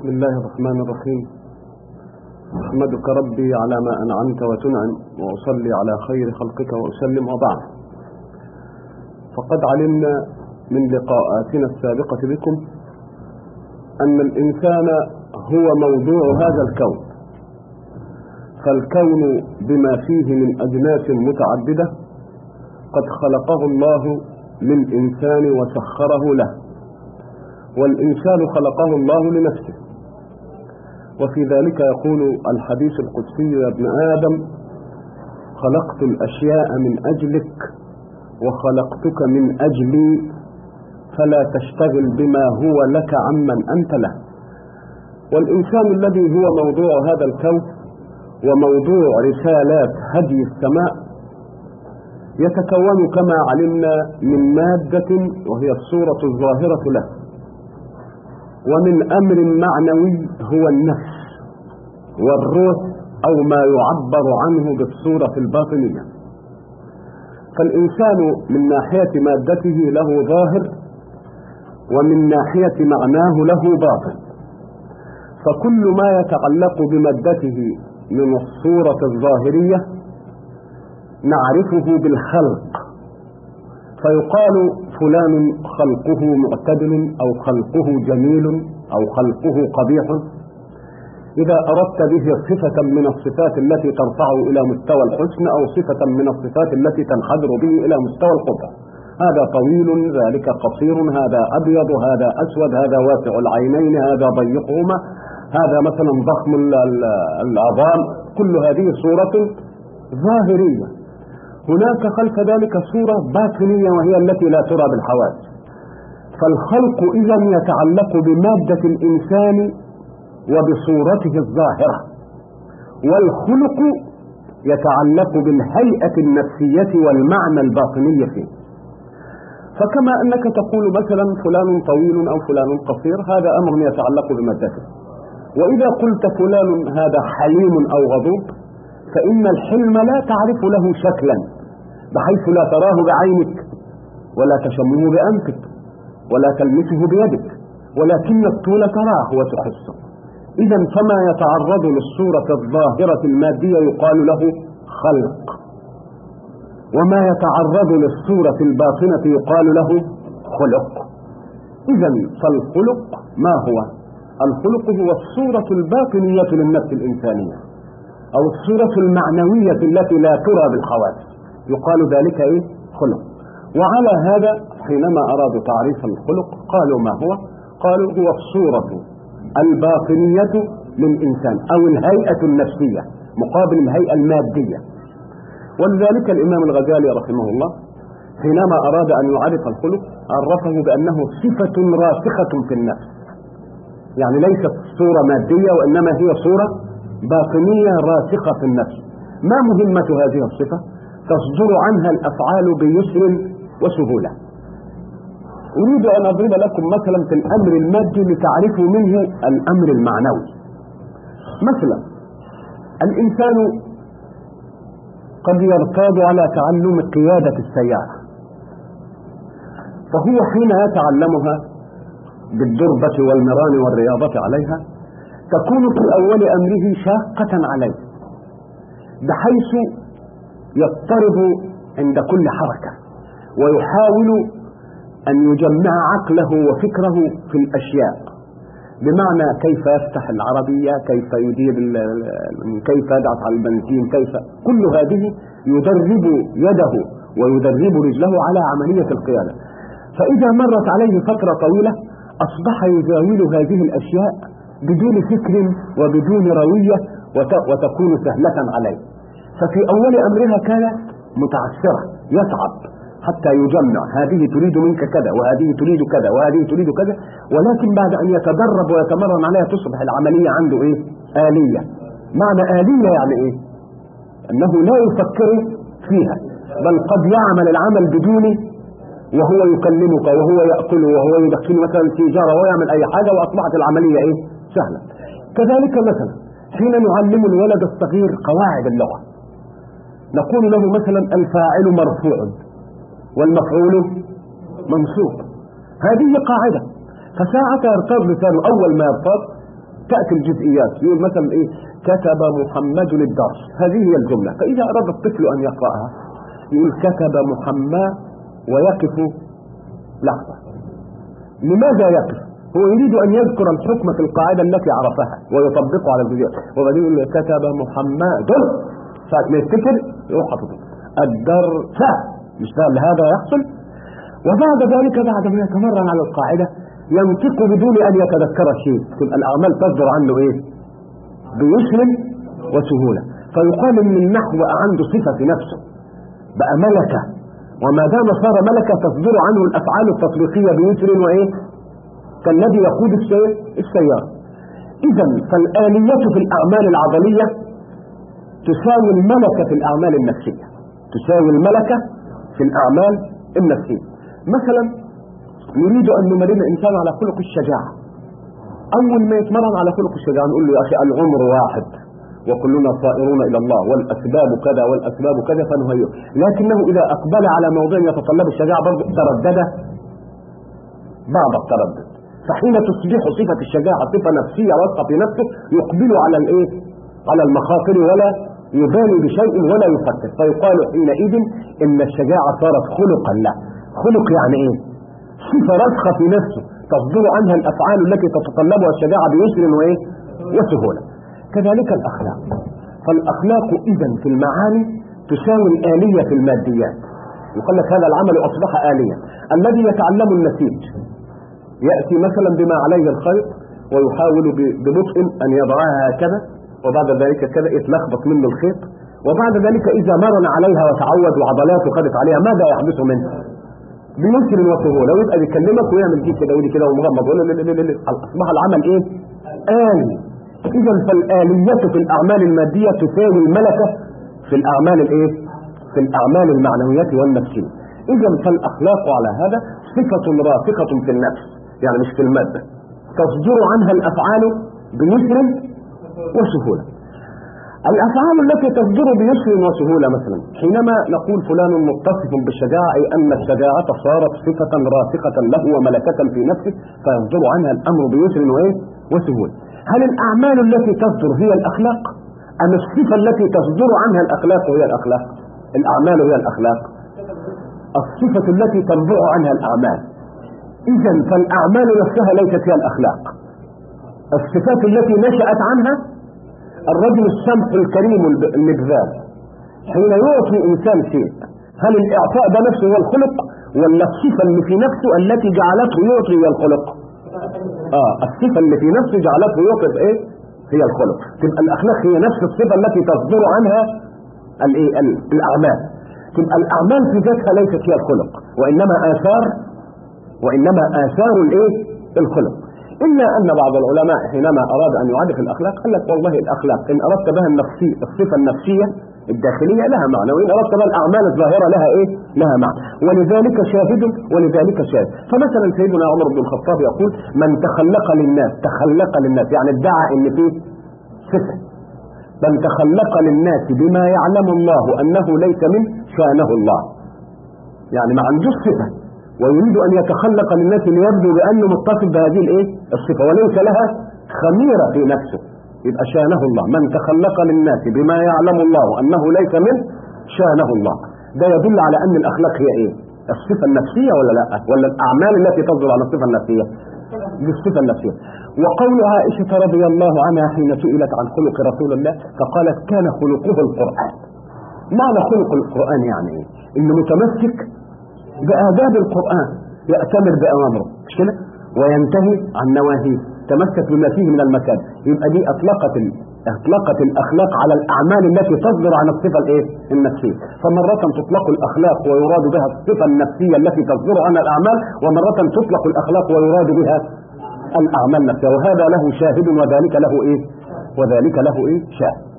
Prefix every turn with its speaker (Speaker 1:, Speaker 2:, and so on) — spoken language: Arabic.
Speaker 1: بسم الله الرحمن الرحيم. أحمدك ربي على ما أنعمت وتنعم وأصلي على خير خلقك وأسلم وبعد. فقد علمنا من لقاءاتنا السابقة بكم أن الإنسان هو موضوع هذا الكون. فالكون بما فيه من أجناس متعددة قد خلقه الله للإنسان وسخره له والإنسان خلقه الله لنفسه. وفي ذلك يقول الحديث القدسي يا ابن آدم خلقت الأشياء من أجلك وخلقتك من أجلي فلا تشتغل بما هو لك عمن أنت له. والإنسان الذي هو موضوع هذا الكون وموضوع رسالات هدي السماء يتكون كما علمنا من مادة وهي الصورة الظاهرة له. ومن أمر معنوي هو النفس والروح أو ما يعبر عنه بالصورة الباطنية. فالإنسان من ناحية مادته له ظاهر ومن ناحية معناه له باطن. فكل ما يتعلق بمادته من الصورة الظاهرية نعرفه بالخلق. فيقال فلان خلقه معتدل أو خلقه جميل أو خلقه قبيح. إذا أردت به صفة من الصفات التي ترفعه إلى مستوى الحسن أو صفة من الصفات التي تنحدر به إلى مستوى القبح هذا طويل ذلك قصير هذا أبيض هذا أسود هذا واسع العينين هذا ضيقهما هذا مثلا ضخم العظام كل هذه صورة ظاهرية. هناك خلف ذلك صورة باطنية وهي التي لا ترى بالحواس فالخلق إذا يتعلق بمادة الإنسان وبصورته الظاهرة. والخلق يتعلق بالهيئة النفسية والمعنى الباطني فيه. فكما أنك تقول مثلا فلان طويل أو فلان قصير هذا أمر يتعلق بمادته. وإذا قلت فلان هذا حليم أو غضوب فإن الحلم لا تعرف له شكلا. بحيث لا تراه بعينك ولا تشمه بأنفك ولا تلمسه بيدك ولكن الطول تراه وتحسه. إذا فما يتعرض للصورة الظاهرة المادية يقال له خلق. وما يتعرض للصورة الباطنة يقال له خلق. إذا فالخلق ما هو؟ الخلق هو الصورة الباطنية للنفس الإنسانية أو الصورة المعنوية التي لا ترى بالحواس يقال ذلك إيه؟ خلق. وعلى هذا حينما أرادوا تعريف الخلق قالوا ما هو؟ قالوا هو الصورة الباطنية للإنسان أو الهيئة النفسية مقابل الهيئة المادية. ولذلك الإمام الغزالي رحمه الله حينما أراد أن يعرف الخلق عرفه بأنه صفة راسخة في النفس. يعني ليست صورة مادية وإنما هي صورة باطنية راسخة في النفس. ما مهمة هذه الصفة؟ تصدر عنها الأفعال بيسر وسهولة. أريد أن أضرب لكم مثلا في الأمر المادي لتعرفوا منه الأمر المعنوي. مثلا الإنسان قد يرتاض على تعلم قيادة السيارة. فهو حين يتعلمها بالدربة والمران والرياضة عليها تكون في أول أمره شاقة عليه بحيث يضطرب عند كل حركة ويحاول أن يجمع عقله وفكره في الأشياء. بمعنى كيف يفتح العربية كيف يدير كيف يدعس على البنزين كيف كل هذه يدرب يده ويدرب رجله على عملية القيادة. فإذا مرت عليه فترة طويلة أصبح يزاول هذه الأشياء بدون فكر وبدون روية وتكون سهلة عليه. ففي أول أمرها كانت متعسرة يصعب حتى يجمع هذه تريد منك كذا وهذه تريد كذا وهذه تريد كذا ولكن بعد أن يتدرب ويتمرن عليها تصبح العملية عنده إيه؟ آلية. معنى آلية يعني إيه؟ أنه لا يفكر فيها بل قد يعمل العمل بدون وهو يكلمك وهو يأكل وهو يدخل مثلا سيجارة وهو يعمل أي حاجة وأصبحت العملية إيه؟ سهلة. كذلك مثلا حين نعلم الولد الصغير قواعد اللغة نقول له مثلا الفاعل مرفوع والمفعول منصوب هذه قاعدة. فساعة يرتاض لسانه. أول ما يرتاض تأتي الجزئيات. يقول مثلا إيه؟ كتب محمد الدرس هذه هي الجملة. فإذا أراد الطفل أن يقرأها يقول كتب محمد ويقف لحظة. لماذا يقف؟ هو يريد أن يذكر الحكم في القاعدة التي عرفها ويطبقه على الجزئيات. وبعدين يقول كتب محمد. ساعة حاططه الدرس مش ده هذا يحصل. وبعد ذلك بعد ما يتمرن على القاعدة ينطق بدون أن يتذكر شيء. تبقى الأعمال تصدر عنه إيه؟ بيسر وسهولة. فيقال إن النحو عنده صفة في نفسه. بقى ملكة. وما دام صار ملكة تصدر عنه الأفعال التطبيقية بيسر وإيه؟ كالذي يقود السيارة. إذا فالآلية في الأعمال العضلية تساوي الملكة في الأعمال النفسية. تساوي الملكة في الأعمال النفسية. مثلا نريد أن نمرن الإنسان على خلق الشجاعة. أول ما يتمرن على خلق الشجاعة نقول له يا أخي العمر واحد وكلنا صائرون إلى الله والأسباب كذا والأسباب كذا فنهيئ. لكنه إذا أقبل على موضوع يتطلب الشجاعة برضه تردد. بعض التردد فحين تصبح صفة الشجاعة صفة نفسية واثقة في نفسه يقبل على الإيه؟ على المخاطر ولا يبالي بشيء ولا يفكر. فيقال حينئذ إن الشجاعة صارت خلقا. له خلق يعني إيه؟ صفة راسخة في نفسه. تصدر عنها الأفعال التي تتطلبها الشجاعة بيسر وإيه؟ وسهولة. كذلك الأخلاق. فالأخلاق إذا في المعاني تساوي الآلية في الماديات. يقول لك هذا العمل أصبح آليا الذي يتعلم النسيج يأتي مثلا بما عليه الخيط ويحاول ببطء أن يضعها هكذا وبعد ذلك كذا يتلخبط منه الخيط وبعد ذلك إذا مرن عليها وتعود وعضلاته خدت عليها ماذا يحدث منه؟ بيسر وسهولة ويبقى بيكلمك ويعمل دي كده ودي كده ومغمض أصبح العمل إيه؟ آلي إذا فالآلية في الأعمال المادية تساوي الملكة في الأعمال الإيه؟ في الأعمال المعنوية والنفسية إذا فالأخلاق على هذا صفة رافقة في النفس يعني مش في المادة تصدر عنها الأفعال بيسر وسهولة. الأفعال التي تصدر بيسر وسهولة مثلا حينما نقول فلان متصف بالشجاعة أي أن الشجاعة صارت صفة رافقة له وملكة في نفسه فيصدر عنها الأمر بيسر وإيه؟ وسهولة. هل الأعمال التي تصدر هي الأخلاق؟ أم الصفة التي تصدر عنها الأخلاق هي الأخلاق؟ الأعمال هي الأخلاق. الصفة التي تنبع عنها الأعمال. إذا فالأعمال نفسها ليست هي الأخلاق. الصفات التي نشأت عنها الرجل السمح الكريم المبذال حين يعطي إنسان شيء هل الإعطاء ده نفسه هو الخلق؟ ولا الصفة اللي في نفسه التي جعلته يعطي هي الخلق؟ آه الصفة اللي في نفسه جعلته يعطي إيه؟ هي الخلق. تبقى الأخلاق هي نفس الصفة التي تصدر عنها الإيه؟ الأعمال. تبقى الأعمال في ذاتها ليست هي الخلق وإنما آثار وإنما آثار الإيه؟ الخلق. إلا أن بعض العلماء حينما أراد أن يعرف الأخلاق قال لك والله الأخلاق إن أردت بها النفسي الصفة النفسية الداخلية لها معنى وإن أردت بها الأعمال الظاهرة لها إيه؟ لها معنى. ولذلك شاهد ولذلك شاهد. فمثلا سيدنا عمر بن الخطاب يقول من تخلق للناس تخلق للناس يعني ادعى إن فيه صفة. من تخلق للناس بما يعلم الله أنه ليس من شانه الله. يعني ما عندوش صفة. ويريد أن يتخلق للناس ليبدو بأنه متصف بهذه الإيه؟ الصفة. وليس لها خميرة في نفسه. يبقى شانه الله. من تخلق للناس بما يعلم الله أنه ليس من شانه الله. ده يدل على أن الأخلاق هي إيه؟ الصفة النفسية ولا لا؟ ولا الأعمال التي تصدر عن الصفة النفسية؟ دي الصفة النفسية. وقول عائشة رضي الله عنها حين سئلت عن خلق رسول الله فقالت كان خلقه القرآن. معنى خلق القرآن يعني إيه؟ إنه متمسك بآداب القرآن يأتمر بأوامره. مش كده؟ وينتهي عن نواهيه. تمسك بما فيه من المكان. يبقى دي أطلقت اطلقت الأخلاق على الأعمال التي تصدر عن الصفة الإيه؟ النفسية. فمرة تطلق الأخلاق ويراد بها الصفة النفسية التي تصدر عنها الأعمال ومرة تطلق الأخلاق ويراد بها الأعمال نفسها وهذا له شاهد وذلك له إيه؟ وذلك له إيه؟ شاهد.